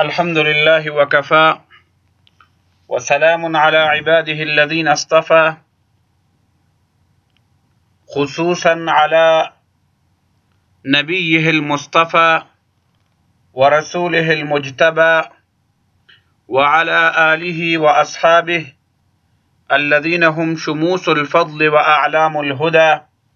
الحمد لله وكفى وسلام على عباده الذين اصطفى خصوصا على نبيه المصطفى ورسوله المجتبى وعلى اله واصحابه الذين هم شموس الفضل واعلام الهدى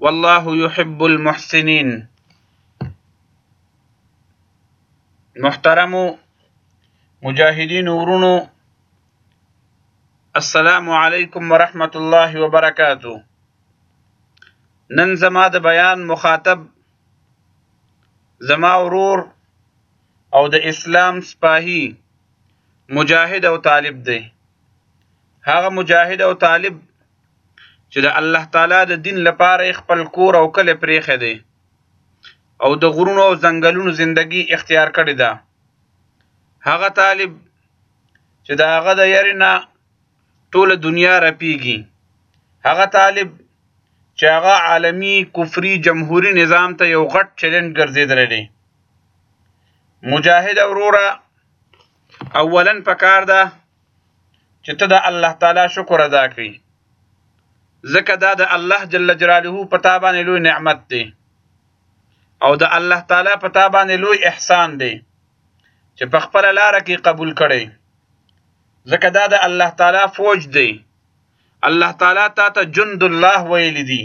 والله يحب المحسنين محترمو مجاهدين ورونو السلام علیکم ورحمت الله وبرکاتو نن زما د بیان مخاطب زما ورور او د اسلام سپاهی مجاهد او طالب دی هغه مجاهد او طالب چې د الله تعالی د دین لپاره خپل کور او کلی پریښی دی او د غرونو او ځنګلونو زندگی اختیار کړې ده هغه طالب چې د هغه د یری نه ټوله دنیا رپیږي هغه طالب چې هغه عالمی کفری جمهوری نظام ته یو غټ چیلنج ګرځیدلی دی مجاهد وروره اولا پکار ده چې ته د الله تعالی شکر ادا کړي ځکه دا د الله جل جلاله په تا باندې لوی نعمت دی او د الله تعالی په تا باندې لوی احسان دی چې په خپل لار کې قبول کړي ځکه دا د الله تعالی فوج دی الله تعالی تا ته جند الله ویل دي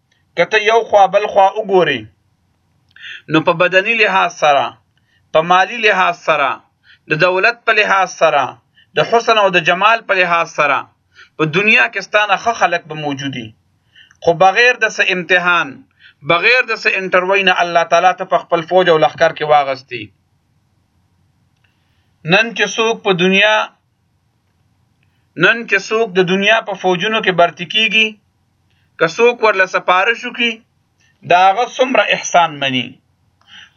کته یو خوا بل خوا وګوري نو په بدني لحاظ سره په مالی لحاظ سره د دولت په لحاظ سره د حسن او د جمال په لحاظ سره په دنیا کې ستانه خ خلک به موجودي خو بغیر د سه امتحان بغیر د سه انټروی نه الله تعالی ته په خپل فوج او لخر کې واغستی نن چې څوک په دنیا نن چې څوک د دنیا په فوجونو کې برتی کیږي که څوک ورله سپارش وکړي د هغه څومره احسان مني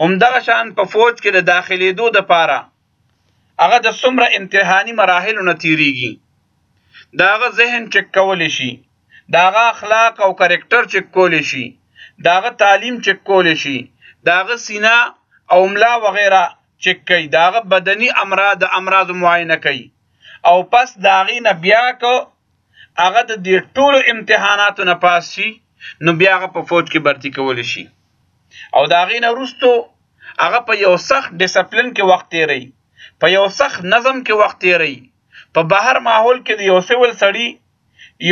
همدغه شان په فوج کې د داخلېدو دپاره هغه د څومره امتحاني مراحلو نه تیریږي د هغه ذهن چک کولی شي د هغه اخلاق او کرکټر چک کولی شي د هغه تعلیم چک کولی شي د هغه سینه او ملا وغیره چک کوي د هغه بدني امراض د امراض معاینه کوي او پس د هغې نه بیا که هغه د دې ټولو امتحاناتو نه پاس شي نو بیا هغه په فوج کې برتی کول شي او دا غي نه رستو هغه په یو سخت ډیسپلین کې وخت تیری په یو سخت نظم کې وخت تیری په بهر ماحول کې د یو سیول سړی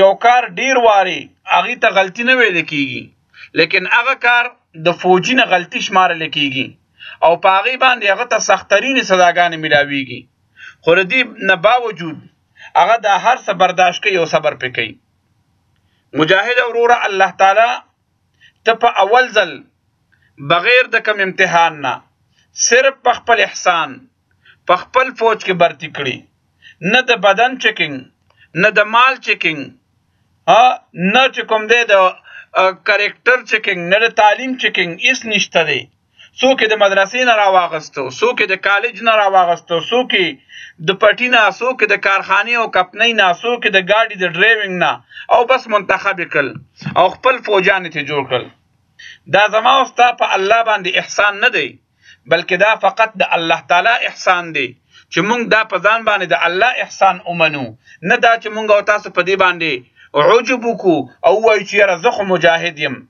یو کار ډیر واري هغه ته غلطی نه ویل کیږي لیکن هغه کار د فوجي نه غلطي شمارل کیږي او په هغه باندې هغه ته سخترینې سزاګانې ملاويږي خو له دې نه باوجود هغه دا هر څه برداشت کوي او صبر پې کوي مجاهد وروره الله تعالی ته په اول ځل بغیر د کم امتحان نه صرف په خپل احسان په خپل فوج کې برتی کړي نه د بدن چیکینګ نه د مال چیکینګ نه چې کوم دی د کریکټر چیکینګ نه د تعلیم چیکینګ هیڅ نشته دی څوک د مدرسې نه راواغستو څوک د کالج نه راواغستو څوک د پټی نه څوک د کارخانه او کپنۍ نه څوک د ګاډي د ډرایوینګ نه او بس منتخب کړ او خپل فوجان ته جوړ کړ دا زما او ستا په الله باندې احسان نه دی بلکې دا فقط د الله تعالی احسان دی چې موږ دا په ځان باندې د الله احسان ومنو نه دا چې موږ او تاسو په دې باندې عجب کو او وایو چې یاره زه خو مجاهد یم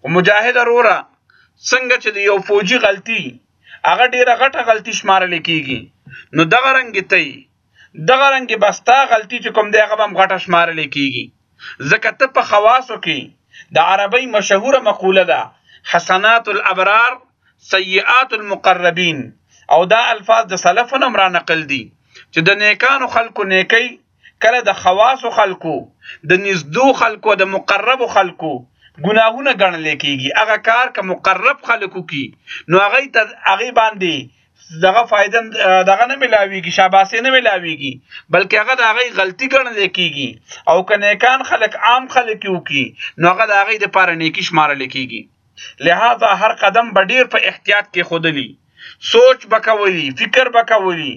خو مجاهد وروره څنګه چې د یو فوجي غلطي هغه ډیره غټه غلطي شمارل کیږي نو دغه رنګ ته دغه رنګ بستا غلطي چې کوم دی هغه هم غټه شمارل کیږي ځکه ته په خواصو کې د عربی مشهوره مقوله ده حسنات الابرار سیئات المقربین او دا الفاظ د سلفونو را نقل دي چې د نیکانو خلکو نیکی کله د خواصو خلکو د نږدو خلکو د مقربو خلکو ګناهونه ګڼل کیږي هغه کار که مقرب خلکو کی نو هغه ته هغه باندې دغه فائدہ دغه نه ملاویږي شاباسه نه ملاویږي بلکې هغه د هغه غلطي ګڼل کیږي او کنيکان خلک عام خلک یو کی نو هغه د هغه د پاره نیکی شمارل کیږي لہذا هر قدم به ډیر په احتیاط کې خودلی سوچ بکولی فکر بکولی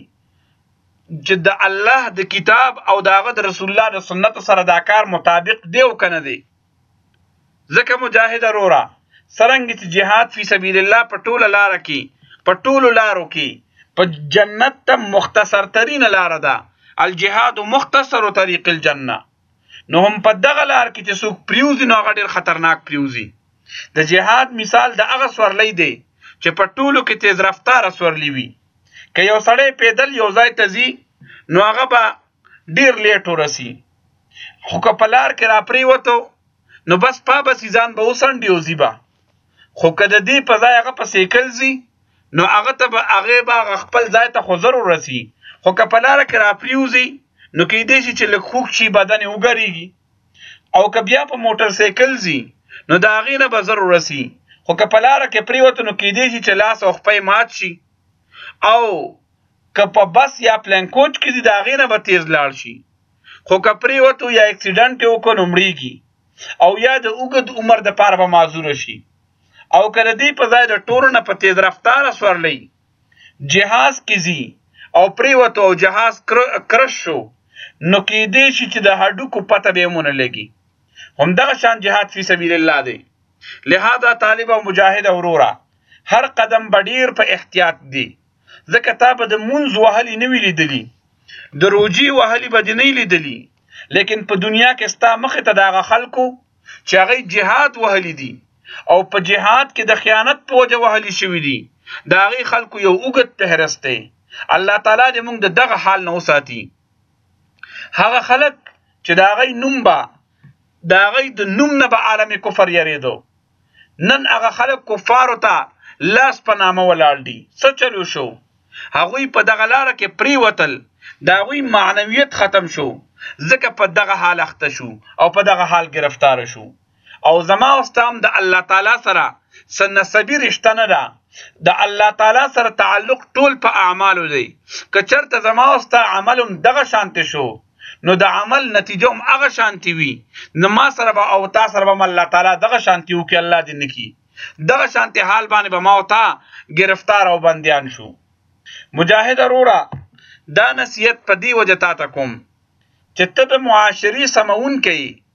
چې د الله د کتاب او د هغه د رسول الله د سنت سره دا کار مطابق دی او کنه دی ځکه مجاهد وروره سرنګ چې جهاد فی سبیل الله په ټوله لار کې په ټولو لارو کې په جنت ته مختصر ترین لار ده الجهاد مختصر طریق الجنه نو هم په دغه لار کې چې څوک پریوزي نو هغه ډیر خطرناک پریوزي د جهاد مثال د هغه سورلۍ دی چې په ټولو کې تیز رفتار سورلی وي که یو سړی پیدل یو ځای ته ځي نو هغه به ډیر لیټ ورسی خو که په لار کې را پریوتو نو بس پابسي ځان به وسنډي او زیبا خو که د دې په ځای هغه په سیکل ځي نو هغه ته به هغه به خپل ځای ته خو ضرور رسی خو که په لار کې راپریوزي نو کې دې شي چې لږ خوک شي بدن وګریږي او که بیا په موټر سایکل ځي نو دا هغه نه به ضرور رسی خو که په لار کې پریوته نو کې دې شي چې لاس او خپې مات شي او که په بس یا پلان کوچ کې دې دا هغه نه به تیز لاړ شي خو که پریوته یا اکسیډنټ وکړو مړیږي او یا د اوږد عمر د پاره به معذور شي او کله دی په ځای د ټورو نه په تیز رفتار سورلې جهاز کیزي او پریوتو او جهاز کرش شو نو کې دی شي چې د هډوکو پته به مونږ لګي هم دغه شان جهاد فی سبیل الله دی لہذا طالب او مجاهد اورورا هر قدم بډیر په احتیاط دی ځکه تا به د مونږ وهلی نه ویلی دلی د روجی وهلی به نه لیدلی لیکن په دنیا کې ستا مخ ته دا خلکو چې هغه جهاد وهلی دي او په جهاد کې د خیانت په وجه وهلی شوی دي دا غي خلکو یو وګت پهرسته الله تعالی دې موږ د دغه حال نه وساتي هغه خلک چې دا غي نوم با دا غي د نوم نه به عالم کفر یریدو نن هغه خلک کفارو ته لاس په نامه ولاړ دي څه چلو شو هغوی په دغه لار کې پریوتل دا غوی معنویت ختم شو ځکه په دغه حال اخته شو او په دغه حال گرفتار شو او زما او ستام د الله تعالی سره سنسبی رشتہ نه ده د الله تعالی سره تعلق ټول په اعمالو دی که چرته زما او ستا عملم دغه شانته شو نو د عمل نتیجه هم هغه شانتی وي نو ما سره به او تا سره به الله تعالی دغه شانتی وکي الله دې نکي دغه شانتی حال باندې به ما او تا گرفتار او بندیان شو مجاهد وروره دا نصیحت په دی وجه تا ته کوم چې ته د معاشري سمون کوي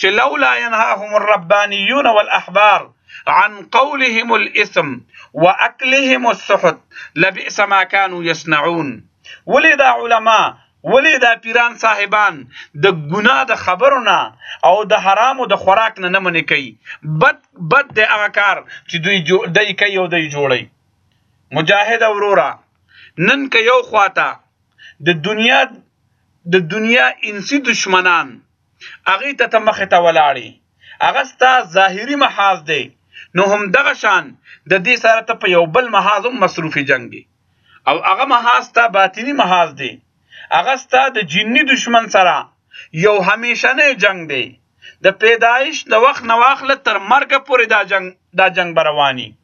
چې لولا ينهاهم الربانيون والاحبار عن قولهم الاثم واكلهم السحت لبئس ما كانوا يصنعون ولې دا علما ولې دا پیران صاحبان د ګناه د خبرو نه او د حرامو د خوراک نه نه منې کوي بد بد د هغه کار چې دوی جو دای کوي او دوی جوړي مجاهد وروره نن که یو خواته د دنیا د دنیا انسی دشمنان هغه ته ته مخه ته ولاړی هغه ستا ظاهری محاذ دی نو هم دغه شان د دې سره ته په یو بل محاذ هم مصروف جنگي او هغه محاذ ته باطینی محاذ دی هغه ستا د جنی دشمن سره یو همیشنه جنگ دی د پیدایش د وخت نواخله تر مرګ پورې دا جنگ دا جنگ برواني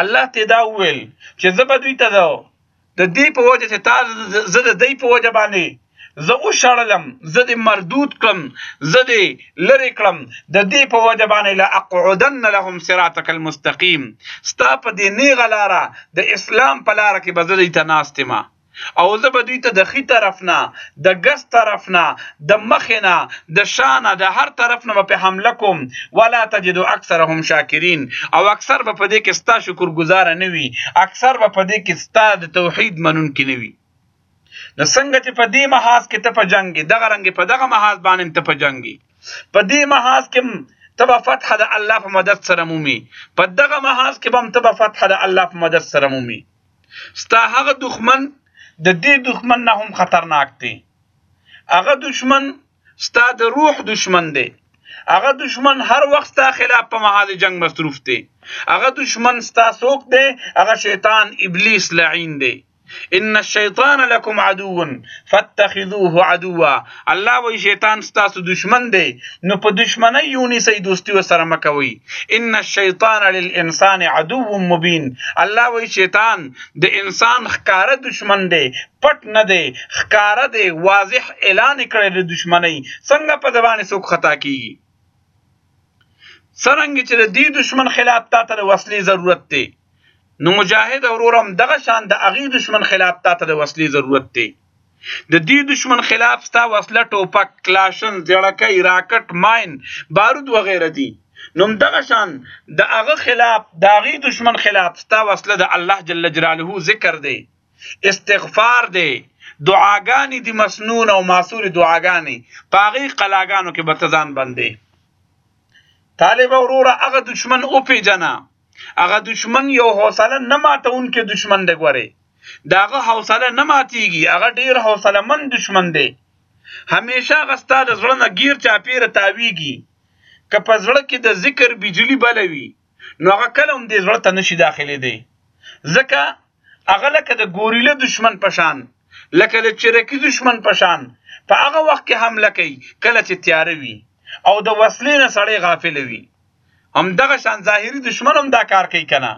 الله ته دا وویل چې زه به دوی ته دا د دې په وجه چې تا زه د دې په وجه باندې زه وشړلم زه دې مردود کړم زه دې لری کړم د دې په وجه باندې لا اقعدن لهم صراطك المستقيم ستا په دې نیغه لاره د اسلام په لاره کې به زه دې ته ناستم او زه به دوی ته د ښي طرف نه، د ګس طرف نه، د مخې نه، د شا نه، د هر طرف نه به پرې حمله کوم، ولا تجد اکثرهم شاکرین، او اکثر به په دې کې ستا شکر ګزاره نه وي، اکثر به په دې کې ستا د توحید منونکي نه وي. نو څنګه چې په دې محاذ کې ته په جنګ یې، دغه رنګې په دغه محاذ باندې هم ته په جنګ یې. په دې محاذ کې هم ته به فتح د الله په مدد سره مومي، په دغه محاذ کې به هم ته به فتح د الله په مدد سره مومي. ستا هغه دښمن د دې دښمن نه هم خطرناک دی هغه دښمن ستا د روح دښمن دی هغه دشمن هر وخت ستا خلاف په محاذ جنگ مصروف دی هغه دشمن ستا څوک دی هغه شیطان ابلیس لعین دی ان الشیطان لکم عدو فاتخذوه عدوا الله وی شیطان ستاسو دشمن دی نو په دشمنی یونی سي دوستی وسره مکوي ان الشیطان للانسان عدو مبین الله وی شیطان د انسان ښکاره دشمن دی پټ نه دی ښکاره دی واضح اعلان کړی د دشمنی څنګه په دوانه څوک خطا کیږي څنګه چې د دې دشمن خلاف تا ته وسلې ضرورت دی نو مجاهد اورورم دغه شان د اغي دشمن خلاف تا ته وسلې ضرورت دی د دې دشمن خلاف ستا وسله ټوپک کلاشن زړکۍ راکټ ماین بارود وغیره دي نوم دغه شان د هغه خلاف د هغه دشمن خلاف ستا وسله د الله جل جلاله ذکر دی استغفار دی دعاګانې دی مسنون او معصور دعاګانې پاغي قلاګانو کې بتزان بندې طالب وروره هغه دشمن او پیجنا هغه دشمن یو حوصله نه ماتونکي دشمن دی ګورې داغه حوصله نه ماتیږي هغه ډیر حوصله من دشمن دی همیشه هغه ستا د زړه نه غیر چاپیره تاویږي که په زړه کې د ذکر بجلی بلوي نو هغه کله هم د زړه ته نشي داخلي دی ځکه هغه لکه د ګوریله دشمن پشان لکه د چرکی دشمن پشان په هغه وخت کې حمله کوي کله چې تیاره وي او د وسلې نه سړی غافل وي هم دغه شان ظاهری دشمن هم دا کار کوي کنه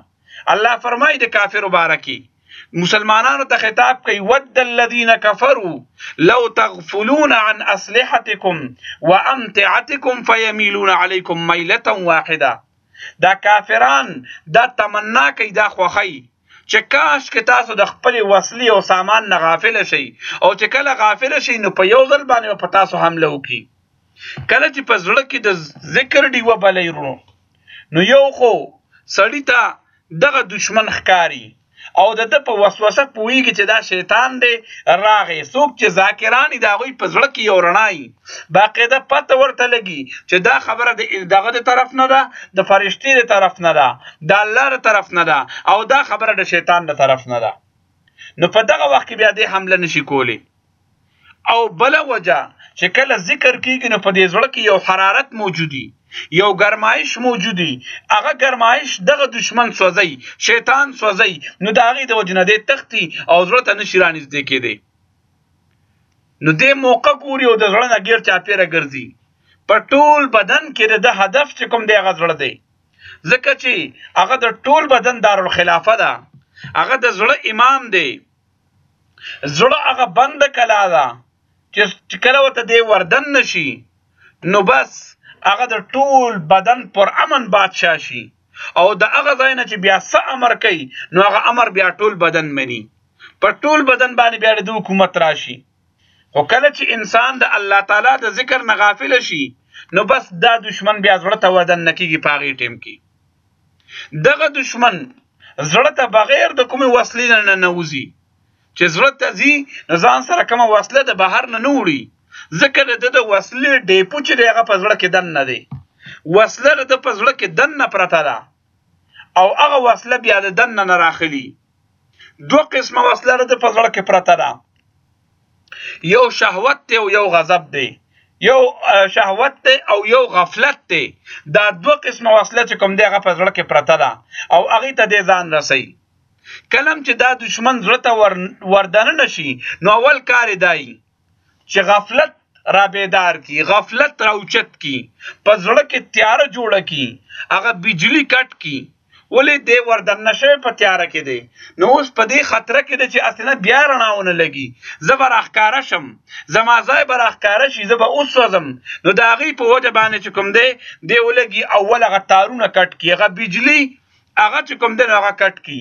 الله فرمای د کافر مبارکی مسلمانانو ته خطاب کوي ود الذين كفروا لو تغفلون عن اسلحتكم وامتعتكم فيميلون عليكم ميله واحده دا کافران دا تمنا کوي دا خوخی چې کاش کې تاسو د خپل وسلی او سامان نه غافل شئ او چې کله غافل شئ نو په یو ځل باندې په تاسو حمله وکړي کله چې په زړه کې د ذکر ډیوه بلې ورونو نو یو خو سړی ته دغه دشمن ښکاری او د د په وسوسه پوهیږي چې دا شیطان دی راغی څوک چې ذاکران دا غوي په زړه کې یو رڼای باقاعده پته ورته لګي چې دا خبره د دغه د طرف نه ده د فرشتي د طرف نه ده د الله د طرف نه ده او دا خبره د شیطان د طرف نه ده نو په دغه وخت کې بیا دې حمله نشي کولی او بل وجه چې کله ذکر کیږي نو په دې زړه کې یو حرارت موجودي یو گرمایش موجودي هغه گرمایش دغه دشمن سوځي شیطان سوځي نو دا غي د وجنه د تختی او زړه ته نشي رانږدې کېدی نو دې موقع ګوري او د زړه نه غیر چاپیره ګرځي په ټول بدن کې د هدف چې کوم دی هغه زړه دی ځکه چې هغه د ټول بدن دارالخلافه ده هغه د زړه امام دی زړه هغه بند کلا ده چې کله وته دی وردن نشي نو بس هغه د ټول بدن پر امن بادشاه شي او د هغه ځای نه چې بیا څه امر کوي نو هغه امر بیا ټول بدن مني په ټول بدن باندې بیا د حکومت راشي خو کله چې انسان د الله تعالی د ذکر نه غافل شي نو بس دا دشمن بیا زړه ته ودن نکیږي پاغي ټیم کې دغه دشمن زړه ته بغیر د کومې وسلې نه ننوځي چې زړه ته ځي نو ځان سره کومه وسله د بهر نه نه وړي ځکه د ده د وسلې ډیپو چې دی هغه په زړه کې دننه دی وسله د ده په زړه کې دننه پرته ده او هغه وسله بیا د دننه نه راخلي دوه قسمه وسله د په زړه کې پرته ده یو شهوت دی او یو غضب دی یو شهوت دی او یو غفلت دی دا دوه قسمه وسله چې کوم دی هغه په زړه کې پرته ده او هغه ته د ځان رسي کلم چې دا دشمن زړه ته ور وردن نشي نو اول کار دی چې غفلت را بیدار کی غفلت را اوچت کی په زړه کې تیاره جوړه کی هغه بجلی کټ کی ولې دی وردن نشه په تیاره کې دی نو اوس په دې خطر کې دی چې اسنه بیا رڼاونه لګي زبر اخکاره شم زما ځای بر اخکاره شي زبر اوس وزم نو دا غي په وجه باندې چې کوم دی دی ولګي اول غتارونه کټ کی هغه بجلی هغه چې کوم دی هغه کټ کی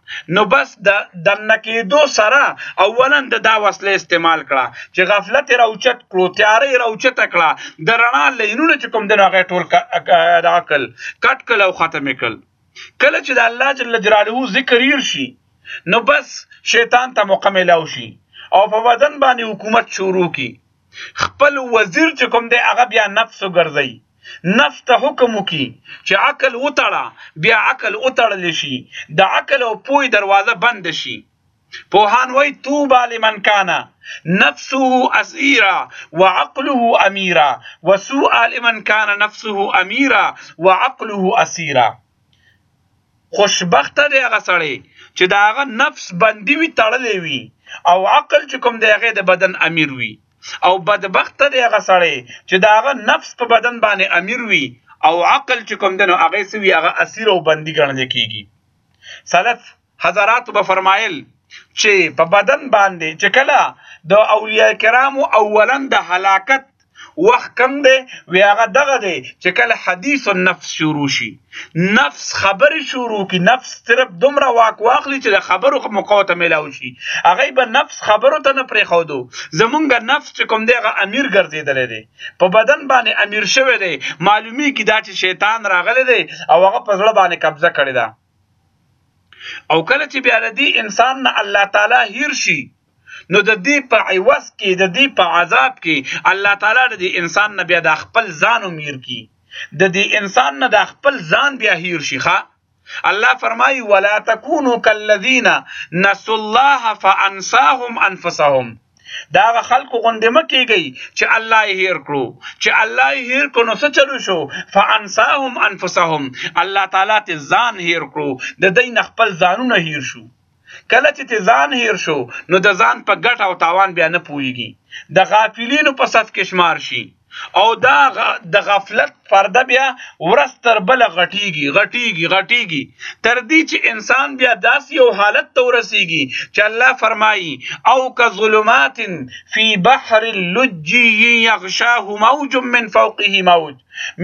نو بس د دنه کېدو سره اولا د دا وسله استعمال کړه چې غفلت راوچت کړو تیارې راوچت کړه د رڼا لینونه چې کوم دغه هغه ټول دا کل کټ کله او ختم کړل کله چې د الله جل جلاله ذکر یې شي نو بس شیطان ته مقامل او شي او په بدن باندې حکومت شروع کی خپل وزیر چې کوم دی هغه بیا نفس ګرځي نفس ته حکم وکي چې عقل وتړه بیا عقل وتړل شي د عقل او پوی دروازه بند شي پوهان وای توبا لمن کان نفسه اسیرا وعقله امیرا وسوء لمن کان نفسه امیرا وعقله اسیرا خوشبخته دی هغه سړی چې د هغه نفس بندي وي تړلې وي او عقل چې کوم دی هغه د بدن امیر وي او بدبخته دی هغه سړی چې د هغه نفس په بدن باندې امیر وي او عقل چې کوم دی نو هغه سوي هغه اسیر او بندي ګڼل کیږي سلف حضرات به فرمایل چې په بدن باندې چې کله د اولیاء کرامو اولا د هلاکت وخت کم دی وی هغه دغه دی چې کله حدیث النفس شروع شي نفس خبر شروع کی نفس صرف دومره واک واخلي چې د خبرو مقاوته ملاو شي هغه به نفس خبرو ته نه پرې خو دو زمونږ نفس چې کوم دیغه امیر ګرځیدل دی په بدن باندې امیر شوی دی معلومی کی دا چې شیطان راغلی دی او هغه په ځړ باندې قبضه کړی ده او کله چې بیا د دې انسان نه الله تعالی هیر شي نو د دې په عوض کې د دې په عذاب کې الله تعالی د دې انسان نه بیا د خپل ځان میر کی د دې انسان نه د خپل ځان بیا هیر شي ښا الله فرمایي ولا تکونو کالذین نسوا الله فانساهم انفسهم دا هغه خلکو غوندې مه کېږئ چې الله یې هېر کړو چې الله یې هېر کړو نو څه چل وشو فانساهم انفسهم الله تعالی ترې ځان هېر کړو د دوی نه خپل ځانونه هېر شو کله چې ته ځان هیر شو نو د ځان په ګټه او تاوان بیا نه پوهیږي د غافلینو په صف کې شمار شي او دا د غفلت پرده بیا ورځ تر بله غټیږي غټیږي غټیږي تر دې چې انسان بیا داسې یو حالت ته ورسیږي چې الله فرمایي او کظلمات فی بحر اللج یغشاه موج من فوقه موج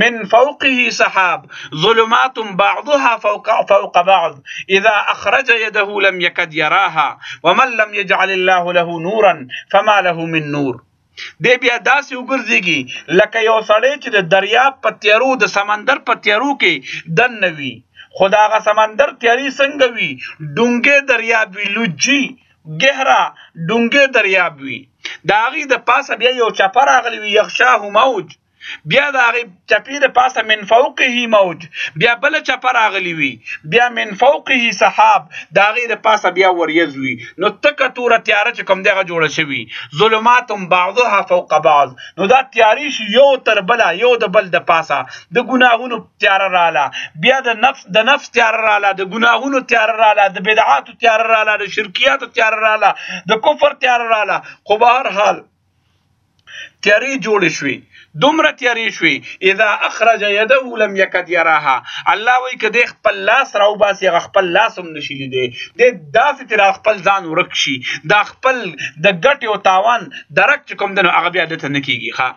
من فوقه سحاب ظلمات بعضها فوق فوق بعض اذا اخرج يده لم يكد يراها ومن لم يجعل الله له نورا فما له من نور دی بیا داسې وګرځېږي لکه یو سړی چې د دریاب په تیارو د سمندر په تیارو کې دننه وي خو د هغه سمندر تیارې څنګه وي ډونګی دریاب وي لجي ګهرا ډونګی دریاب وي د هغې د پاسه بیا یو چپه راغلی وي یغشاه موج بیا د هغه چپی د پاسه من فوقه موج بیا بل چپ راغلی وی بیا من فوقه سحاب د هغه د پاسه بیا وریز وی نو تک تور تیار چې کوم دغه جوړ شوی ظلمات بعضها فوق بعض نو دا تیاری شي یو تر بل یو د بل د پاسه د ګناهونو تیار رااله بیا د نفس د نفس تیار رااله د ګناهونو تیار رااله د بدعات تیار رااله د شرکیات تیار رااله د کفر تیار رااله خو به هر حال تیاری جوړې شوې دومره تیاری شوې اذا اخرج يده لم يكد يراها الله وی کده خپل لاس راو باسي خپل لاس هم نشي لیدې د داسې تر خپل ځان ورک شي دا خپل د ګټ او تاوان درک کوم دنو هغه بیا دته نکیږي ښا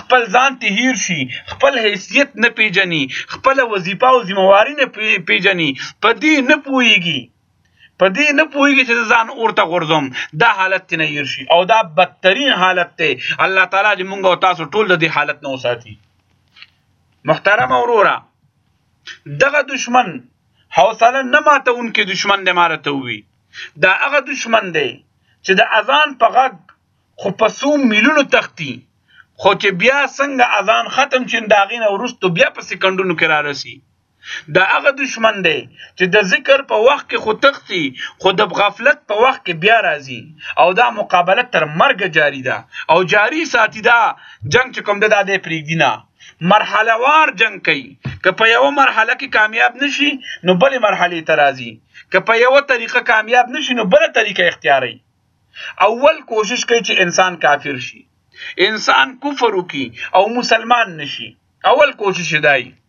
خپل ځان ته هیر شي خپل حیثیت نه پیژني خپل وظیفه او ذمہواری نه پیژني په دې نه پويږي په دې نه پوهیږي چې ځان اورته غورځوم دا حالت ته نه ير شي او دا بدترین حالت ته الله تعالی دې مونږ او تاسو ټول د دې حالت نه وساتي محترم اورورا دغه دشمن حوصله نه ماته اونکي دشمن دې مارته وي دا هغه دشمن دی چې د اذان په غږ خو په سو میلیونو تختی خو چې بیا څنګه اذان ختم شین داغینه ورستو بیا په سکندونو کې را رسی دا هغه دشمن دی چې د ذکر په وخت کې خو تختی خو د غفلت په وخت کې بیا راځي او دا مقابله تر مرګ جاری ده او جاری ساتي دا جنگ چې کوم ده دا د پریږدي نه مرحله وار جنگ کوي که په یو مرحله کې کامیاب نشي نو بلې مرحله ته راځي که په یو طریقه کامیاب نشي نو بل طریقه اختیاري اول کوشش کوي چې انسان کافر شي انسان کفر وکي او مسلمان نشي اول کوشش دی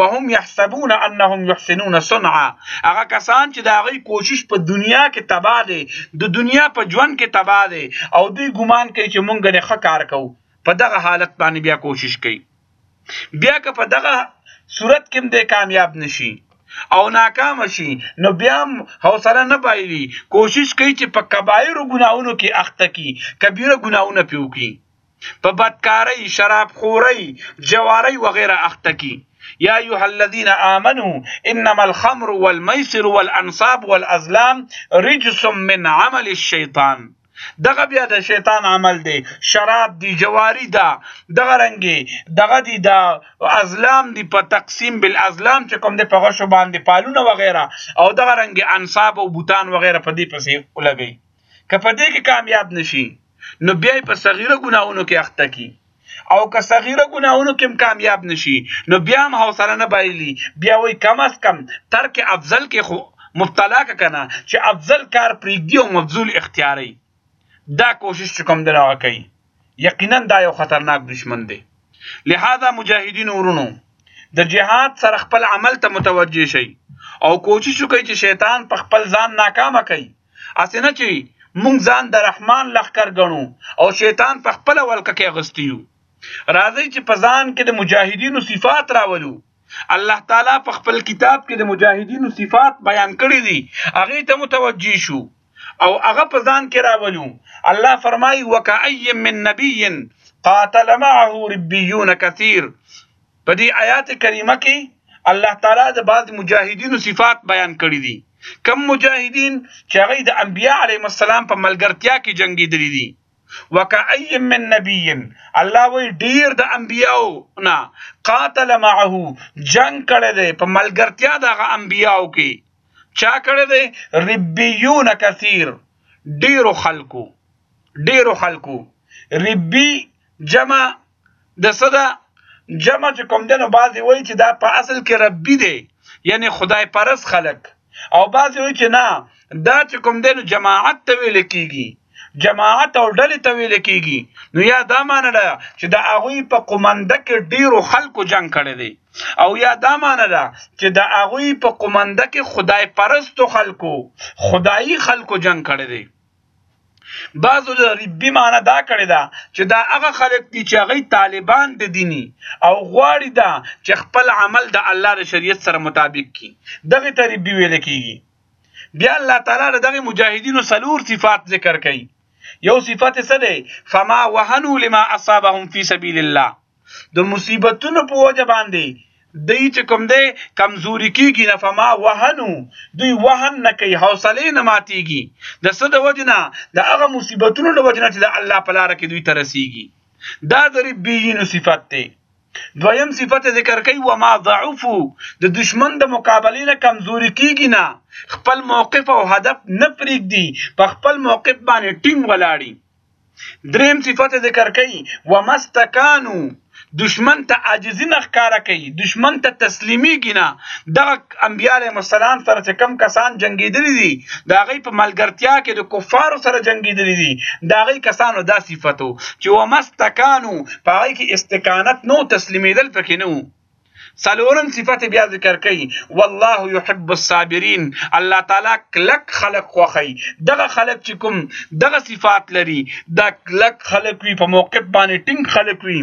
وهم يحسبون انهم يحسنون صنعا هغه کسان چې دا غي کوشش په دنیا کې تبا دي د دنیا په ژوند کې تبا دي او دوی ګمان کوي چې مونږ نه ښه کار کوو په دغه حالت باندې بیا کوشش کوي بیا که په دغه صورت کې هم د کامیاب نشي او ناکام شي نو بیا هم حوصله نه بایلي کوشش کوي چې په کبایرو ګناونو کې اخته کی کبیره ګناونه پیوکي په بدکارۍ شراب خورۍ جوارۍ وغیره اخته کی یا ایها الذین آمنو انما الخمر والمیسر والانصاب والازلام رجس من عمل الشیطان دغه بیا د شیطان عمل دی شراب دی جواری دا دغه رنګي دغه دی دا ازلام دی په تقسیم بل ازلام چې کوم دی په غشو باندې پالونه وغیرہ او دغه رنګي انصاب او بوتان وغیرہ په دې پسې ولګي که په دې کې کامیاب نشي نو بیا په صغیره ګناهونو کې اخته کی او که صغیره ګناهونو کې کامیاب نشي نو بیا هم حوصله نه بایلی بیا وای کم از کم ترک افضل کې خو مبتلا کنه چې افضل کار پریږدي او مبذول اختیاري دا کوشش کوم دا کوي یقینا دا یو خطرناک دشمن دی لہذا مجاهدین ورونو د جهاد سره خپل عمل ته متوجه شي او کوشش وکړي چې شیطان په خپل ځان ناکام کړي اسنه چی مونږ ځان د رحمان لخر غنو او شیطان په خپل ولکه کې غستیو راځي چې په ځان کې د مجاهدینو صفات راولو الله تعالی په خپل کتاب کې د مجاهدینو صفات بیان کړی دي هغه ته متوجی شو او هغه په ځان کې راولو الله فرمایي وکای من نبی قاتل معه ربيون كثير په دې آیات کریمه کې الله تعالی د بعض مجاهدینو صفات بیان کړی دي کم مجاهدین چې هغه د انبیاء علیهم السلام په ملګرتیا کې جنگیدلی دي وکأی من نبی الله وی ډیر د انبیاو نه قاتل معه جنگ کړی دی په ملګرتیا دغه انبیاو کې چا کړی دی ربیون کثیر ډیرو خلکو ډیرو خلکو ربی جمع د څه ده جمع چې کوم دی نو بعضې وایي چې دا په اصل کې ربي دی یعنی خدای پرس خلک او بعضې وایي چې نه دا چې کوم دی نو جماعت ته ویل کېږي جماعت او ډلې ته ویل کېږي نو یا دا معنی ده چې د هغوی په قومنده کې ډیرو خلکو جنګ کړی دی او یا دا معنی ده چې د هغوی په قومنده کې خدای پرستو خلکو خدایي خلکو جنګ کړی دی بعضو د ربي معنی دا کړې ده چې دا هغه خلک دي چې هغه طالبان د دیني او غواړي دا چې خپل عمل د الله د شریعت سره مطابق کی دغه ته ربي ویل کیږي بیا الله تعالی دغه مجاهدینو سلور صفات ذکر کړي یو صفت څه دی فما وهنوا لما اصابهم فی سبیل الله د مصیبتونو په وجه باندې دی چې کوم دی کمزوري کیږي نه فما وهنو دوی وهن نه کوي حوصله نه ماتيږي د څه د وجنه د هغه مصیبتونو د وجنه چې د الله په لار کې دوی ترسيږي دا د ربيینو صفت دی دویم صفت ذکر کوي و ما ضعفو د دشمن د مقابله نه کمزوري کیږي نه خپل موقف او هدف نه پریږدي په خپل موقف باندې ټینګ ولاړی دریم صفت ذکر کوي ومستکانو دشمن ته عاجزی نه ښکارا کوي دشمن ته تسلیمیږي نه دغه انبیاء علیهم السلام سره چې کم کسان جنگیدلی دي دا غي په ملګرتیا کې د کفارو سره جنگیدلی دي دا غي کسانو دا صفاتو چې ومستکانو پای کې استقامت نو تسلیمیدل پکې نه څلورم صفت بیا ذکر کوي والله يحب الصابرين الله تعالی کلک خلق خوخی دغه خلق چې کوم دغه صفات لري دا کلک خلق وي په موقف باندې ټینګ خلق وي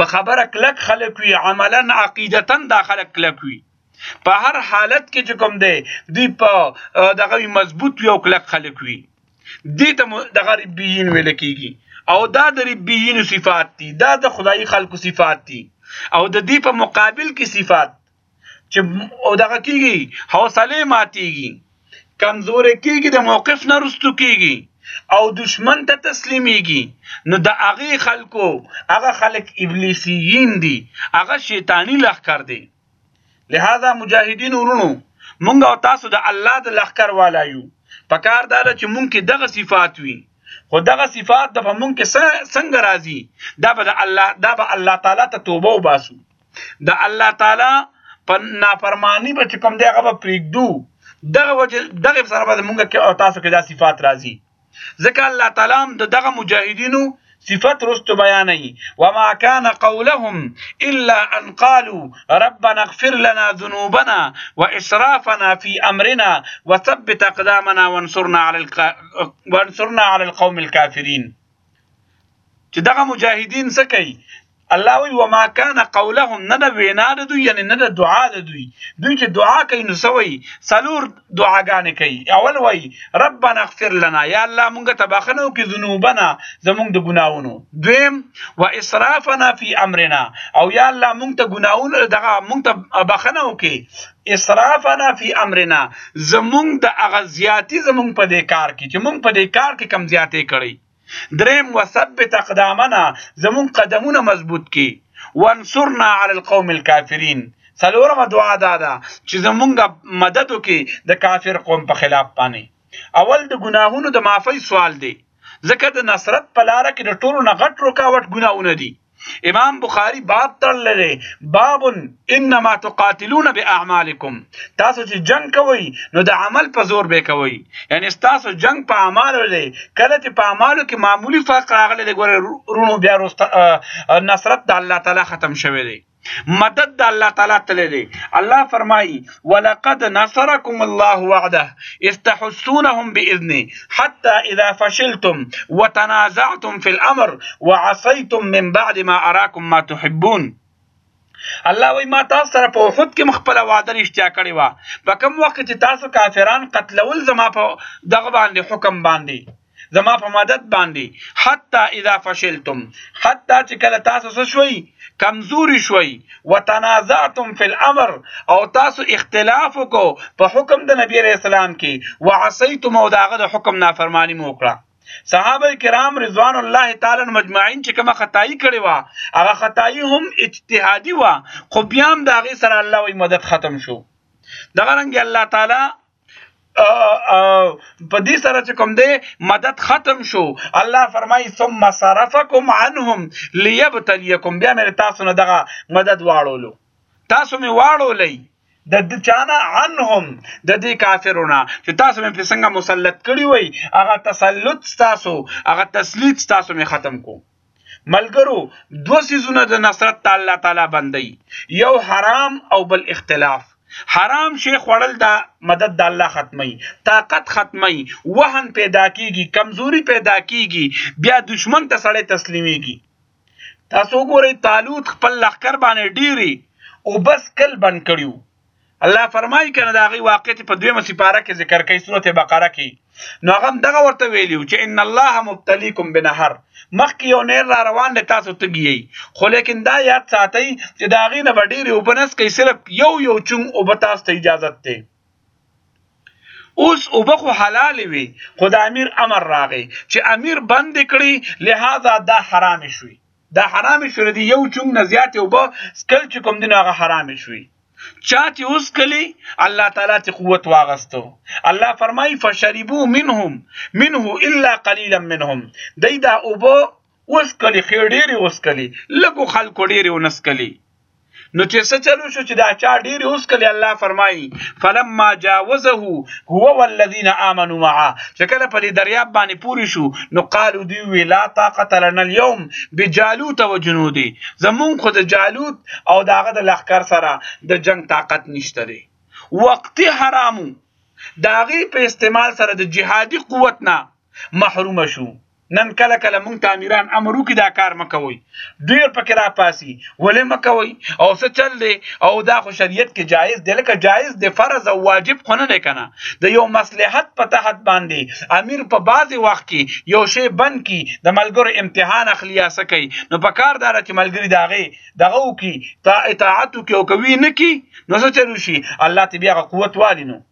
په خبره کلک خلق وي عملا عقیدتا دا خلق کلک وي په هر حالت کې چې کوم دی دی په دغه مضبوط وي او کلک خلک وي دې ته دغه ربیین ویل کیږي او دا د ربیین صفات دي دا د خدای خلکو صفات دي او د دې په مقابل کې صفات چې او دغه کیږي حوصله ماتيږي کمزور کیږي د موقف نه رستو کیږي او دشمن ته تسلیمیږي نو د هغه خلکو هغه خلک ابلیسیین دي هغه شیطانی لخر دي لہذا مجاهدین ورونو مونږ او تاسو د الله د لخر والا یو پکار دا چې مونږ کې دغه صفات وي خو دغه صفات د مونږ کې څنګه راځي دا به د الله دا به الله تعالی ته توبه وباسو د الله تعالی په نافرمانی به کوم دغه به پریږدو دغه وجه دغه سره به مونږ کې او تاسو کې دا صفات راځي ځکه الله تعالی هم دغه مجاهدینو صفت رستو بیانی وما كان قولهم إلا أن قالوا ربنا اغفر لنا ذنوبنا وإسرافنا في أمرنا وثبت أقدامنا وانصرنا على الق... وانصرنا على القوم الكافرين چې دغه مجاهدین څه کوي الله وی وما کان قولهم نه د وینا د دوی یعنی نه د دعا د دوی دوی چې دعا کوي نو سوي سلور دعاګانې کوي اول وی ربنا اغفر لنا یا الله مونږ ته بخنو کې ذنوبنا زمونږ د ګناونو دویم و اسرافنا فی امرنا او یا الله مونږ ته ګناونه دغه مونږ ته بخنو کې اسرافنا فی امرنا زمونږ د هغه زیاتی زمونږ په دې کار کې چې مونږ په دې کار کې کم زیاتې کړی دریم وثبت اقدامنا زمونږ قدمونه مضبوط کی وانصرنا علی القوم الكافرین څلورمه دعا دا ده چې زمونږ مدد وکي د کافر قوم په خلاف باندې اول د ګناهونو د معافی سوال دی ځکه د نصرت په لار کې د ټولو نه غټ رکاوټ ګناهونه دي امام بخاری باب تړل دی باب انما تقاتلون باعمالکم تاسو چې جنگ کوئ نو د عمل په زور به کوئ یعنی تاسو جنگ په اعمالو دی کله چې په اعمالو کې معمولی فرق راغلی دی ګوره رونو بیا نصرت د الله تعالی ختم شوی دی مدد د الله تعالی تللی دی الله فرمایي ولقد نصركم الله وعده اذ تحسونهم باذنه حتى اذا فشلتم وتنازعتم في الامر وعصيتم من بعد ما اراكم ما تحبون الله وای ما تاسو سره په وحود کې مخبل وعده رښتیا کړی و په کوم وخت چې تاسو کافران قتلول زما په دغه باندې حکم باندې زما په مدد باندې حتی اذا فشلتم حتی چې کله تاسو څه شوي کمزوري شوي وتنازعتم فی الامر او تاسو اختلاف کو په حکم د نبی علیہ السلام کې وعصیتم او داغه د حکم نافرمانی مو وکړه صحابه کرام رضوان الله تعالی مجمعین چې کومه خدای کړي وا هغه خدای هم اجتهادي وا خو بیا هم داغه سره الله وي مدد ختم شو دغه رنګ الله تعالی په دې سره چې کوم دی مدد ختم شو الله فرمایي ثم صرفکم عنهم ليبتليکم بیا مې تاسو نه دغه مدد واړولو تاسو مې واړولې د د چانه عنهم د دې کافرونه چې تاسو مې په څنګه مسلط کړی وای هغه تسلط تاسو هغه تسلط تاسو مې ختم کو ملګرو دو سيزونه د نصرت ته الله تعالی بندي یو حرام او بل اختلاف حرام شی خوړل دا مدد د الله ختمي طاقت ختمي وهن پیدا کیږي کمزوري پیدا کیږي بیا دشمن ته سړی تسلیمیږي تاسو ګورئ طالوت خپل لخر باندې ډیری او بس کل بند کړیو الله فرمایي کنه دا غي واقع په دویمه سپاره کې ذکر کوي سورته بقره کې نو هغه دغه ورته ویلی چې ان الله مبتلیکم بنهر مخکې یو نیر را روان دی تاسو تګی خو لیکن دا یاد ساتي چې دا غي نه ډېری وبنس کوي صرف یو یو چون او به تاسو ته اجازه ده اوس او بخو حلال وي خو د امیر امر راغی چې امیر بند کړي لہذا دا حرام شوی دا حرام شو ردی یو چنګ نه زیات او به سکل چې کوم دین هغه حرام شوی چا چې اوس کلی الله تعالی ته قوت واغستو الله فرمای فشربو منهم منه الا قليلا منهم دای دا او به اوس کلی خیر ډیر اوس کلی لګو خلکو ډیر ونس کلی نو چې څه چلو شو چې دا چا ډېر اوس کله الله فرمایي فلما جاوزه هو والذین آمنوا معه چې کله په دې دریاب باندې پوری شو نو قالو دی وی لا طاقت لنا اليوم بجالوت وجنودی زمون خو د جالوت او داغه د لخر سره د جنگ طاقت نشته دی وقت حرامو داغي په استعمال سره د جهادي قوت نه محروم شو نن کله کله مونږ ته امیران امر وکړي دا کار مکوي ډیر پکې را پاسي ولې مکوي او څه چل دی او دا خو شریعت کې جایز دی لکه جایز دی فرض او واجب خو نه دی کنه د یو مصلحت په تحت باندې امیر په بعضي وخت کې یو شی بند کی د ملګرو امتحان اخلي یا سکی نو په کار دار چې ملګری داغه دغه کی تا اطاعت کوي او کوي نه کی نو څه چلو شي الله ته بیا قوت والي نو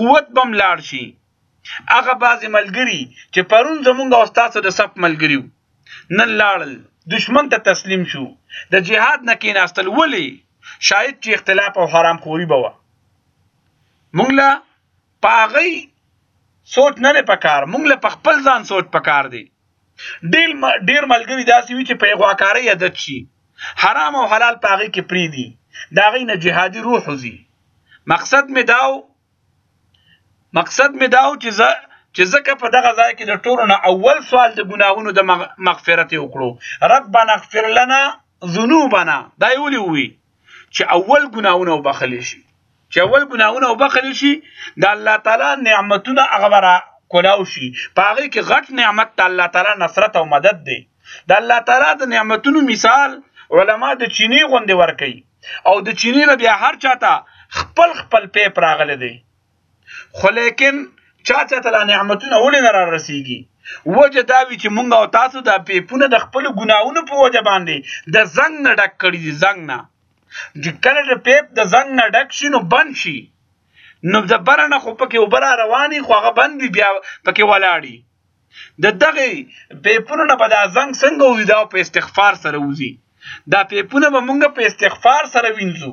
قوت بم لاړ شي هغه بعضې ملګري چې پرون زمونږ او ستاسو د صف ملګري نن لاړل دشمن ته تسلیم شو د جهاد نه کېناستل ولې شاید چې اختلاف او حرام خوري به وه مونږ له په هغوی سوچ نه دی پکار مونږ له په خپل ځان سوچ پکار دی ډیر ډیر ملګری داسې وي چې په غواکاري عادت شي حرام او حلال پاغي کې پری دي دا غي نه جهادي روح وزي مقصد می داو مقصد می داو چې زه چې زکه په دغه ځای کې د ټولو نه اول سوال د ګناهونو د مغفرت وکړو ربنا اغفر لنا ذنوبنا دا یولي وي چې اول ګناونه وبخل شي چې اول ګناونه وبخل شي د الله تعالی نعمتونه هغه کولاو شي پاره کې غټ نعمت د الله تعالی نصرت او مدد دی د الله تعالی د نعمتونو مثال علما د چینی غوندې ورکي او د چینی نه بیا هر چاته خپل خپل پی پراغله دی خو لیکن چا چا ته نعمتونه ولې نه را رسیږي وجه دا وی چې مونږ او تاسو د پیپونه د خپل ګناونو په وجه باندې د زنګ نه ډک کړی دي زنګ نه چې کله د پیپ د زنګ نه ډک شي نو بند شي نو د برنه خو پکې وبره رواني خو هغه بند بیا پکې ولاړی د دغه پیپونو نه به دا زنګ څنګه وځي دا په استغفار سره وځي دا پیپونه به مونږ په استغفار سره وینځو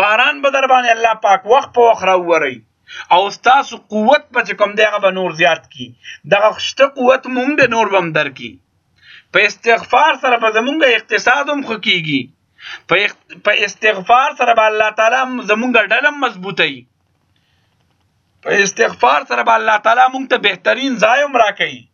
باران به در باندې الله پاک وخت په وخت راووري او تاسو قوت په کوم دغه به نور زیات کی دغه شته قوت مونږ د نور بم در کی په استغفار سره په زمونږ اقتصاد هم خکېږي په استغفار سره به الله تعالی زمونږ ډلم مضبوطی په استغفار سره به الله تعالی مونږ ته بهترین ځای هم راکړي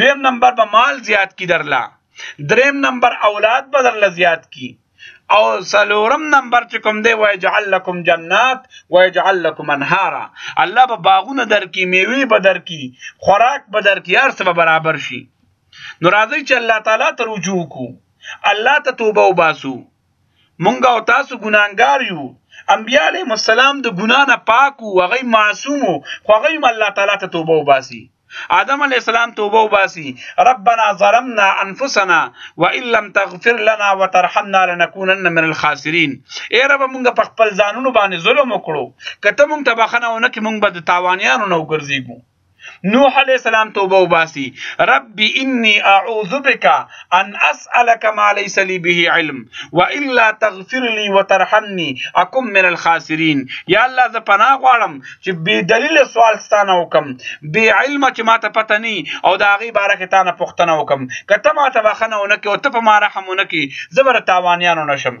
دویم نمبر به مال زیات کی درلا دریم نمبر اولاد به درلا زیات کی او سلورم نمبر چې کوم دی وای جعل لكم جنات وای جعل لكم انهارا الله به باغونه درکې میوه به درکې خوراک به درکې هر څه به برابر شي نو راځي چې الله تعالی ته رجوع کو الله ته توبه وباسو مونږ او تاسو ګناګار یو انبیاء علیهم السلام د ګنا نه پاک او هغه معصوم خو هغه الله تعالی ته توبه وباسي آدم علیہ السلام توبه وباسي ربنا ظلمنا انفسنا وان لم تغفر لنا وترحمنا لنكونن من الخاسرين اے رب مونږ په خپل ځانونو باندې ظلم وکړو کته مونږ ته بخنه ونه کې مونږ به د تاوانیانو نو ګرځيګو نوح علیہ السلام توبه وباسي رب انی اعوذ بک ان اسالک ما ليس لي به علم والا تغفر لي وترحمني اكم من الخاسرين یا الله ز پناه غواړم چې بی دلیل سوال ستانه وکم بی علم چې ما ته پته ني او دا غي باره کې تانه پښتنه وکم کته ما ته بخنه ونکي او ته په ما رحم ونکي زبر تاوانیانو نشم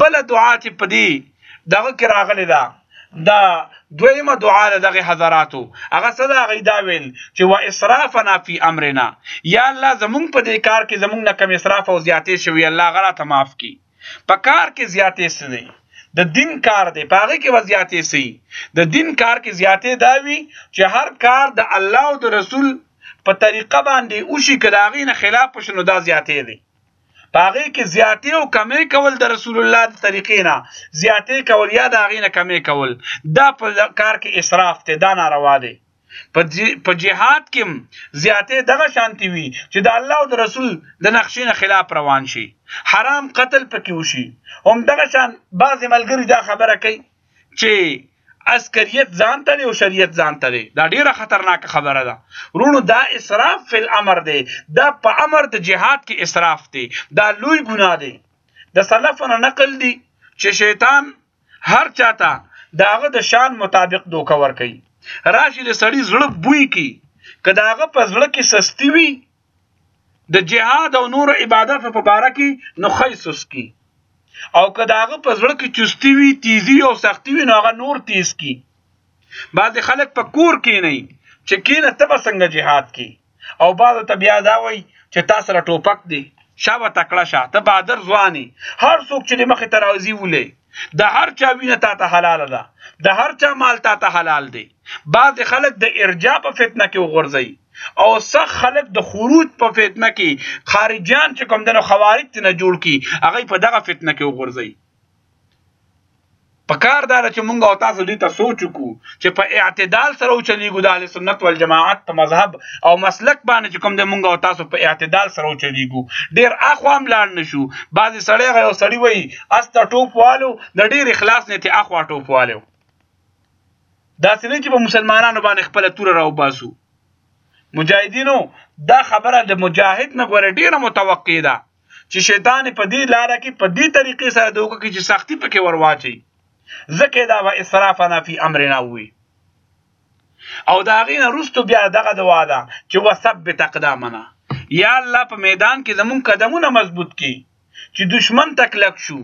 بل دعا چې په دې دغه کې راغلې ده دا دویمه دعا ده دغه حضراتو هغه څه ده هغه دا ویل چې و اسرافنا فی امرنا یا الله زمونږ په دې کار کې زمونږ نه کم اسراف او زیاتې شوی الله غلا ته معاف کی په کار کې زیاتې سوي د دین کار دی پاغه کې وضعیتې سي د دین کار کې زیاتې داوي چې هر کار د الله او د رسول په طریقه باندې او شي کداغې نه خلاف شنو دا زیاتې دي پاغه کې زیاتې او کمې کول د رسول الله د طریقې نه زیاتې کول یا د هغې نه کمې کول دا په کار کې اسراف ته دا ناروا دی په جهاد کې زیاتې دغه شانتی وي چې د الله او د رسول د نقشې نه خلاف روان شي حرام قتل پکې وشي هم دغه شان بعضې ملګري دا خبره کوي چې عسکریت ځان ته دی او شریعت ځان ته دی دا ډیره خطرناک خبره ده ورونو دا اسراف فی الامر دی دا په امر د جهاد کې اسراف دی دا لوی ګناه دی د سلفونو نقل دی چې شیطان هر چاته داغه د شان مطابق دوکه ور کوي راشي د سړی زړه بوی کی که داغه په زړه کې سستی وي د جهاد او نور عبادت په باره کې نو خی سسکی او که د هغه په زړه کې چستی وي تیزی او سختی وي نو هغه نور تیز کی بعض خلک په کور کې نه چې کینه تب څنګه جهاد کی او بعض ته بیا دا وای چې تاسو را ټوپک دی شابه تکړه شه ته بادر ځواني هر څوک چې مخه تراوزی ولې د هر چا وینه تا ته حلال ده د هر چا مال تا ته حلال دی بعض خلک د ارجاء په فتنه کې وغورځي او سخ خلک د خروج په فتنه کې خارجيان چې کوم دنو خوارج نه جوړ کی هغه په دغه فتنه کې وغورځي پکار دا چې مونږ او تاسو دې ته سوچ وکړو چې په اعتدال سره او چلیږو د اهل سنت والجماعت په مذهب او مسلک باندې چې کوم دې مونږ او تاسو په اعتدال سره او چلیږو ډیر اخوام لاړ نشو بعض سړی غو سړی وای است ټوپ والو د ډیر اخلاص نه ته اخوا ټوپ والو داسې نه چې په مسلمانانو باندې خپل تور راو باسو مجاهدینو دا خبره د مجاهد نه غوړه ډیره متوقع ده چې شیطان په دې لار کې په دې طریقې سره دوکه کې چې سختی پکې ورواچي ځکه دا و اسرافنا فی امرنا وی او دا غینه رستو بیا دغه دوا ده چې وثبت اقدامنا یا الله په میدان کې زمون قدمونه مضبوط کړي چې دشمن ته کلک شو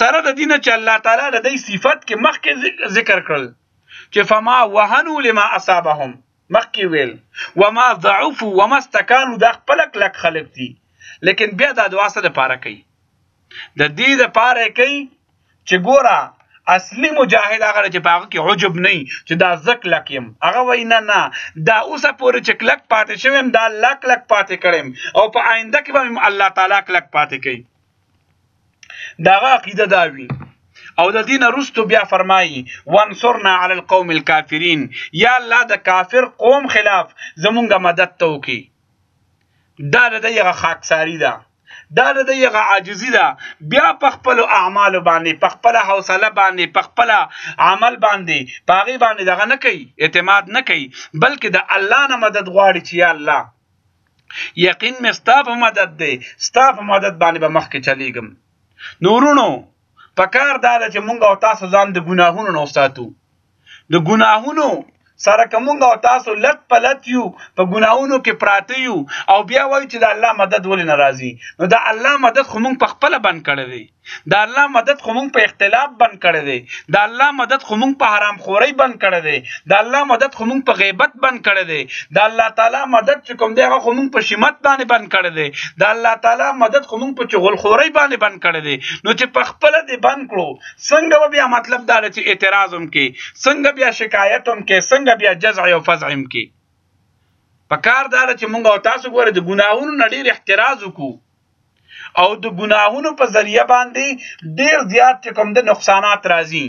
سره د دینه چې الله تعالی د دې صفت کې مخکې ذکر کړل چې فما وهنوا لما اصابهم مخکې ویل وما ضعفوا وما استكانوا دا خپل کلک خلق دي لیکن بیا دا دعا سره لپاره کوي د دې لپاره کوي چې ګوره اصلي مجاهد هغه چې په هغه کې عجب نه وي چې دا زه کلک یم هغه وایي نه نه دا اوسه پورې چې کلک پاتې شوی یم دا الله کلک پاتې کړی او په آینده کې به مې الله تعالی کلک پاتې کوي د هغه عقیده دا وي او د دین رستو بیا فرمایي وانصرنا علی القوم الكافرین یا الله د کافر قوم خلاف زمونږه مدد ته وکړي دا د دغه خاکساری ده دا د دغه عاجزی ده بیا په خپل اعمال باندې په خپل حوصله باندې په خپل عمل باندې پاغي باندې دغه نه کوي اعتماد نه کوي بلکې د الله نه مدد غواړي چې یا الله یقین مې ستا په مدد دی ستا په مدد باندې به مخکې چلیږم نورونو پکار دا چې مونږ او تاسو ځان د ګناهونو نه وساتو د ګناهونو سره کومګه او تاسو لټ پلت یو په ګناونو کې پراته یو او بیا وایو چې د الله مدد ولې ناراضي نو د الله مدد خو مونږ په خپل بند کړی دی د الله مدد خو مونږ په اختلاف بند کړی دی د الله مدد خو مونږ په حرام خوري بند کړی دی د الله مدد خو مونږ په غیبت بند کړی دی د الله تعالی مدد چې کوم دی هغه خو مونږ په شمت باندې بند کړی دی د الله تعالی مدد خو مونږ په چغل خوري باندې بند کړی دی نو چې په خپل دی بند کړو څنګه به بیا مطلب دا چې اعتراض هم کې څنګه بیا شکایت هم کې څنګه بیا جزع او فزع هم کې په کار دا چې مونږ او تاسو ګوره د ګناهونو نه ډېر احتراز وکړو او د ګناهونو په ذریعه باندې ډېر زیات چې کوم د نقصانات راځي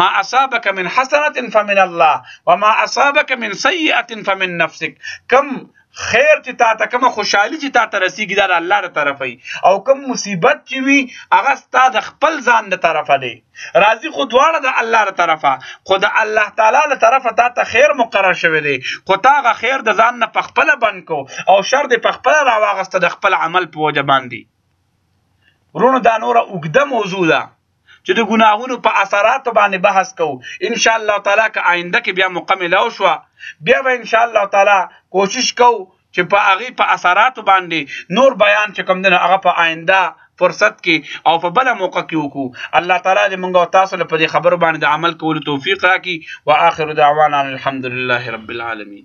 ما اصابك من حسنه فمن الله وما اصابك من سيئه فمن نفسك کم خیر چې تا ته کوم خوشحالي چې تا ته رسیږي دا د الله تر طرفه او کوم مصیبت چې وي هغه ستا د خپل ځان د طرفه دی راضی خو دواړه د الله تر طرفه خو د الله تعالی له طرفه تا ته خیر مقرر شوی دی خو تا غ خیر د ځان نه پخپل بند کو او شر د پخپل راواغسته د خپل عمل په وجه باندې ورونو دا نوره اوږده موضوع ده چې د ګناهونو په اثراتو باندې بحث کوو ان شاء الله تعالی که آینده کې بیا موقع ملاو شو بیا به ان شاء الله تعالی کوشش کوو چې په هغه په اثراتو باندې نور بیان چې کوم دنه هغه په آینده فرصت کې او په بل موقع کې وکړو الله تعالی دې موږ او تاسو له دې خبرو باندې عمل کولو توفیق راکړي واخر دعوانا الحمدلله رب العالمین